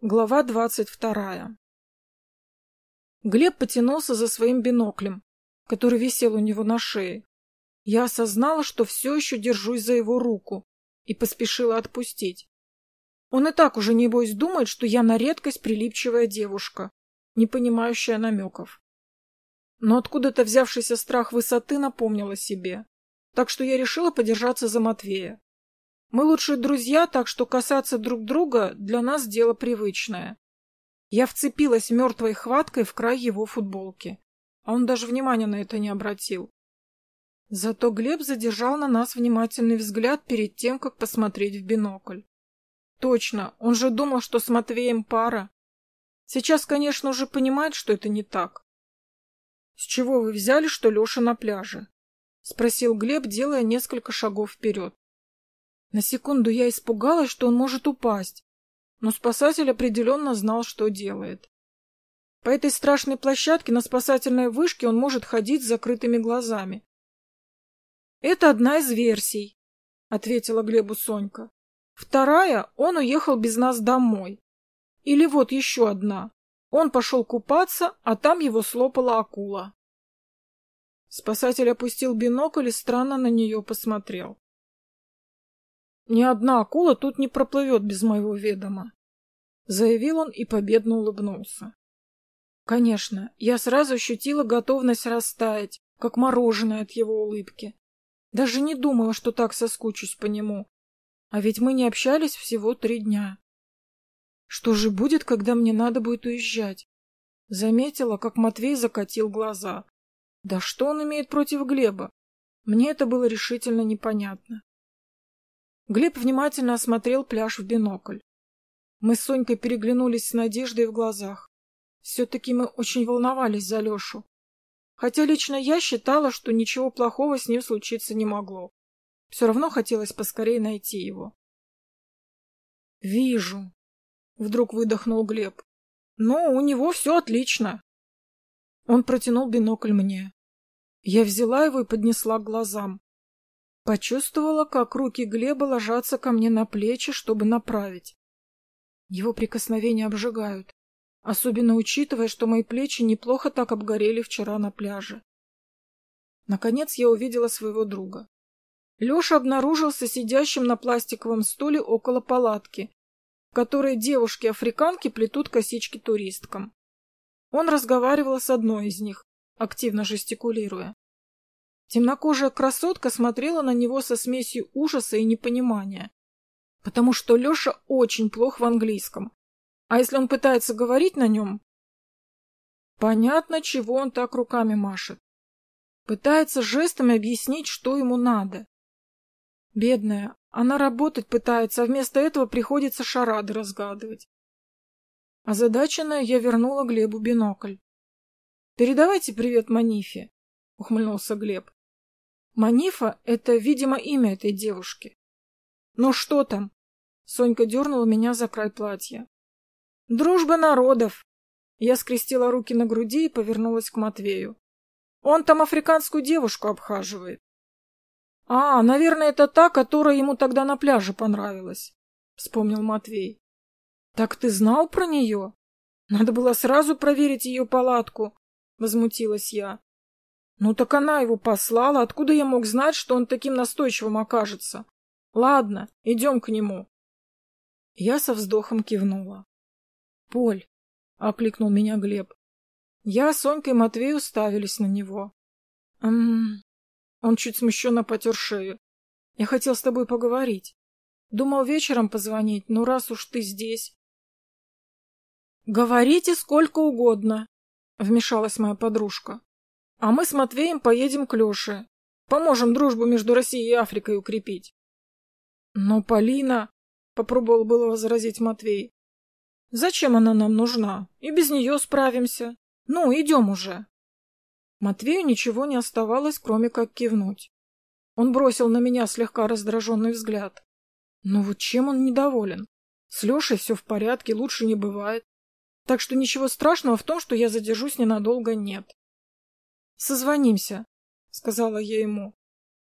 Глава двадцать вторая Глеб потянулся за своим биноклем, который висел у него на шее. Я осознала, что все еще держусь за его руку, и поспешила отпустить. Он и так уже, небось, думает, что я на редкость прилипчивая девушка, не понимающая намеков. Но откуда-то взявшийся страх высоты напомнил о себе, так что я решила подержаться за Матвея. Мы лучшие друзья, так что касаться друг друга для нас дело привычное. Я вцепилась мертвой хваткой в край его футболки, а он даже внимания на это не обратил. Зато Глеб задержал на нас внимательный взгляд перед тем, как посмотреть в бинокль. Точно, он же думал, что с Матвеем пара. Сейчас, конечно, уже понимает, что это не так. — С чего вы взяли, что Леша на пляже? — спросил Глеб, делая несколько шагов вперед. На секунду я испугалась, что он может упасть, но спасатель определенно знал, что делает. По этой страшной площадке на спасательной вышке он может ходить с закрытыми глазами. «Это одна из версий», — ответила Глебу Сонька. «Вторая — он уехал без нас домой. Или вот еще одна. Он пошел купаться, а там его слопала акула». Спасатель опустил бинокль и странно на нее посмотрел. Ни одна акула тут не проплывет без моего ведома, — заявил он и победно улыбнулся. Конечно, я сразу ощутила готовность растаять, как мороженое от его улыбки. Даже не думала, что так соскучусь по нему. А ведь мы не общались всего три дня. Что же будет, когда мне надо будет уезжать? Заметила, как Матвей закатил глаза. Да что он имеет против Глеба? Мне это было решительно непонятно. Глеб внимательно осмотрел пляж в бинокль. Мы с Сонькой переглянулись с надеждой в глазах. Все-таки мы очень волновались за Лешу. Хотя лично я считала, что ничего плохого с ним случиться не могло. Все равно хотелось поскорее найти его. «Вижу», — вдруг выдохнул Глеб. «Ну, у него все отлично». Он протянул бинокль мне. Я взяла его и поднесла к глазам. Почувствовала, как руки Глеба ложатся ко мне на плечи, чтобы направить. Его прикосновения обжигают, особенно учитывая, что мои плечи неплохо так обгорели вчера на пляже. Наконец я увидела своего друга. Леша обнаружился сидящим на пластиковом стуле около палатки, в которой девушки-африканки плетут косички туристкам. Он разговаривал с одной из них, активно жестикулируя. Темнокожая красотка смотрела на него со смесью ужаса и непонимания, потому что Леша очень плох в английском. А если он пытается говорить на нем... Понятно, чего он так руками машет. Пытается жестами объяснить, что ему надо. Бедная, она работать пытается, а вместо этого приходится шарады разгадывать. Озадаченная, я вернула Глебу бинокль. «Передавайте привет Манифе», — ухмыльнулся Глеб. Манифа — это, видимо, имя этой девушки. Ну что там? Сонька дернула меня за край платья. Дружба народов. Я скрестила руки на груди и повернулась к Матвею. Он там африканскую девушку обхаживает. А, наверное, это та, которая ему тогда на пляже понравилась, вспомнил Матвей. Так ты знал про нее? Надо было сразу проверить ее палатку, возмутилась я. Ну так она его послала. Откуда я мог знать, что он таким настойчивым окажется? Ладно, идем к нему. Я со вздохом кивнула. Поль, окликнул меня Глеб. Я, Сонька и Матвей уставились на него. М Он чуть смущенно потер шею. Я хотел с тобой поговорить. Думал вечером позвонить, но раз уж ты здесь... Говорите сколько угодно, вмешалась моя подружка. А мы с Матвеем поедем к Леше. Поможем дружбу между Россией и Африкой укрепить. Но Полина... Попробовал было возразить Матвей. Зачем она нам нужна? И без нее справимся. Ну, идем уже. Матвею ничего не оставалось, кроме как кивнуть. Он бросил на меня слегка раздраженный взгляд. Но вот чем он недоволен? С Лешей все в порядке, лучше не бывает. Так что ничего страшного в том, что я задержусь ненадолго, нет. Созвонимся, сказала я ему.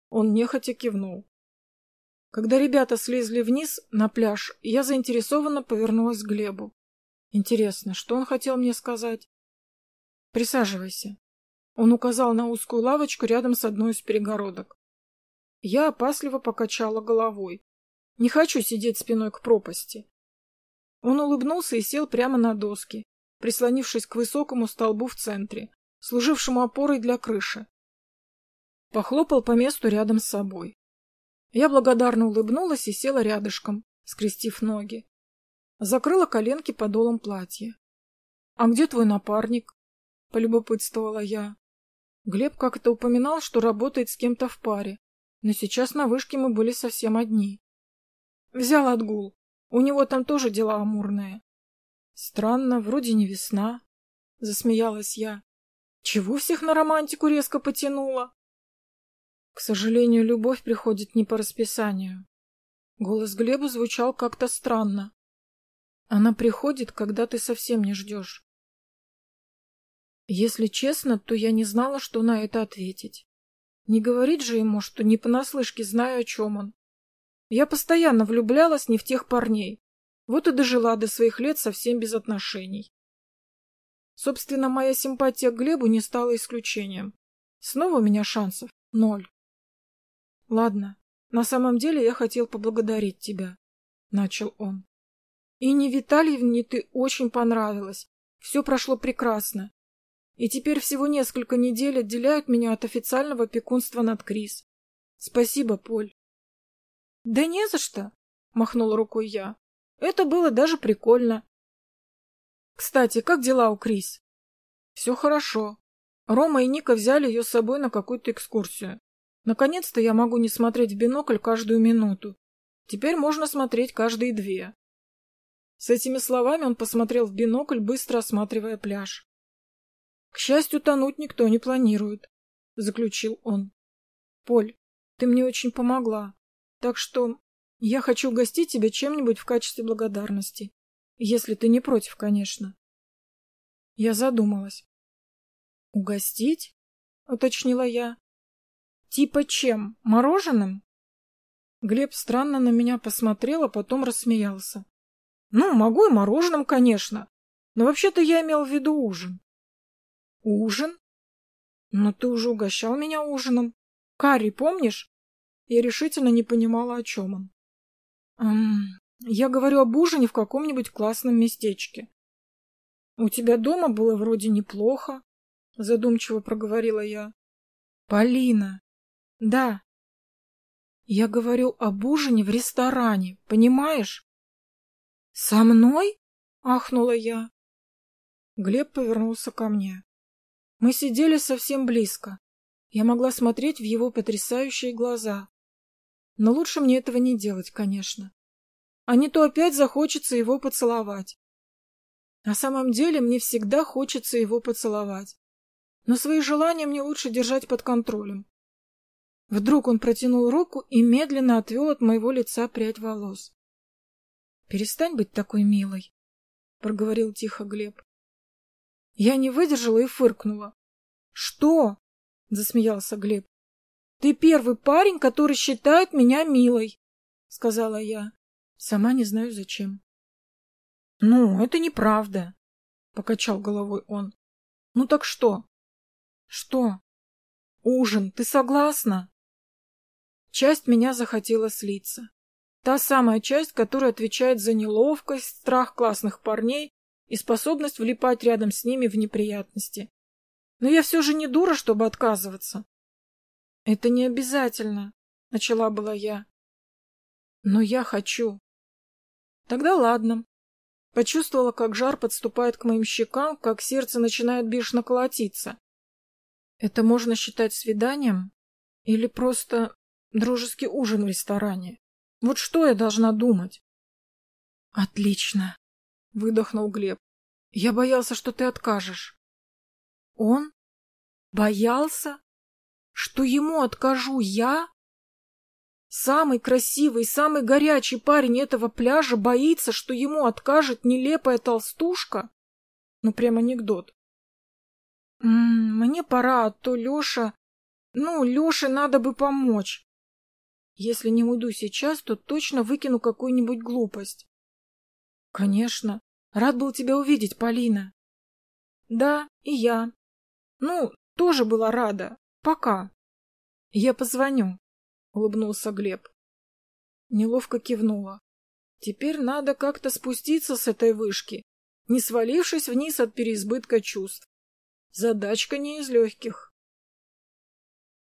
Он нехотя кивнул. Когда ребята слезли вниз на пляж, я заинтересованно повернулась к Глебу. Интересно, что он хотел мне сказать? Присаживайся. Он указал на узкую лавочку рядом с одной из перегородок. Я опасливо покачала головой. Не хочу сидеть спиной к пропасти. Он улыбнулся и сел прямо на доски, прислонившись к высокому столбу в центре, служившему опорой для крыши. Похлопал по месту рядом с собой. Я благодарно улыбнулась и села рядышком, скрестив ноги. Закрыла коленки подолом платья. — А где твой напарник? — полюбопытствовала я. Глеб как-то упоминал, что работает с кем-то в паре, но сейчас на вышке мы были совсем одни. Взял отгул. У него там тоже дела амурные. Странно, вроде не весна. Засмеялась я. Чего всех на романтику резко потянуло? К сожалению, любовь приходит не по расписанию. Голос Глеба звучал как-то странно. Она приходит, когда ты совсем не ждешь. Если честно, то я не знала, что на это ответить. Не говорить же ему, что не понаслышке знаю, о чем он. Я постоянно влюблялась не в тех парней. Вот и дожила до своих лет совсем без отношений. Собственно, моя симпатия к Глебу не стала исключением. Снова у меня шансов ноль. Ладно, на самом деле я хотел поблагодарить тебя, — начал он. И не Витальевне ты очень понравилась. Все прошло прекрасно. И теперь всего несколько недель отделяют меня от официального опекунства над Крис. Спасибо, Поль. — Да не за что, — махнула рукой я. Это было даже прикольно. Кстати, как дела у Крис? Все хорошо. Рома и Ника взяли ее с собой на какую-то экскурсию. Наконец-то я могу не смотреть в бинокль каждую минуту. Теперь можно смотреть каждые две. С этими словами он посмотрел в бинокль, быстро осматривая пляж. К счастью, тонуть никто не планирует, — заключил он. Поль, ты мне очень помогла, так что я хочу угостить тебя чем-нибудь в качестве благодарности. Если ты не против, конечно. Я задумалась. «Угостить?» — уточнила я. «Типа чем? Мороженым?» Глеб странно на меня посмотрел, а потом рассмеялся. «Ну, могу и мороженым, конечно. Но вообще-то я имел в виду ужин». «Ужин? Но ты уже угощал меня ужином. Карри, помнишь?» Я решительно не понимала, о чем он. «Эм, я говорю об ужине в каком-нибудь классном местечке. У тебя дома было вроде неплохо, задумчиво проговорила я. Полина. Да. Я говорю об ужине в ресторане, понимаешь? Со мной? ахнула я. Глеб повернулся ко мне. Мы сидели совсем близко. Я могла смотреть в его потрясающие глаза. Но лучше мне этого не делать, конечно. А не то опять захочется его поцеловать. На самом деле мне всегда хочется его поцеловать. Но свои желания мне лучше держать под контролем. Вдруг он протянул руку и медленно отвел от моего лица прядь волос. — Перестань быть такой милой, — проговорил тихо Глеб. Я не выдержала и фыркнула. — Что? — засмеялся Глеб. — Ты первый парень, который считает меня милой, — сказала я. Сама не знаю зачем. — Ну, это неправда, — покачал головой он. — Ну так что? — Что? — Ужин, ты согласна? Часть меня захотела слиться. Та самая часть, которая отвечает за неловкость, страх классных парней и способность влипать рядом с ними в неприятности. Но я все же не дура, чтобы отказываться. — Это не обязательно, — начала была я. — Но я хочу. Тогда ладно. Почувствовала, как жар подступает к моим щекам, как сердце начинает бешено колотиться. Это можно считать свиданием? Или просто дружеский ужин в ресторане? Вот что я должна думать? Отлично, выдохнул Глеб. Я боялся, что ты откажешь. Он? Боялся? Что ему откажу я? Самый красивый, самый горячий парень этого пляжа боится, что ему откажет нелепая толстушка? Ну, прям анекдот. М -м, мне пора, а то Леша... Ну, Леше надо бы помочь. Если не уйду сейчас, то точно выкину какую-нибудь глупость. Конечно. Рад был тебя увидеть, Полина. Да, и я. Ну, тоже была рада. Пока. Я позвоню, улыбнулся Глеб. Неловко кивнула. Теперь надо как-то спуститься с этой вышки, не свалившись вниз от переизбытка чувств. Задачка не из легких.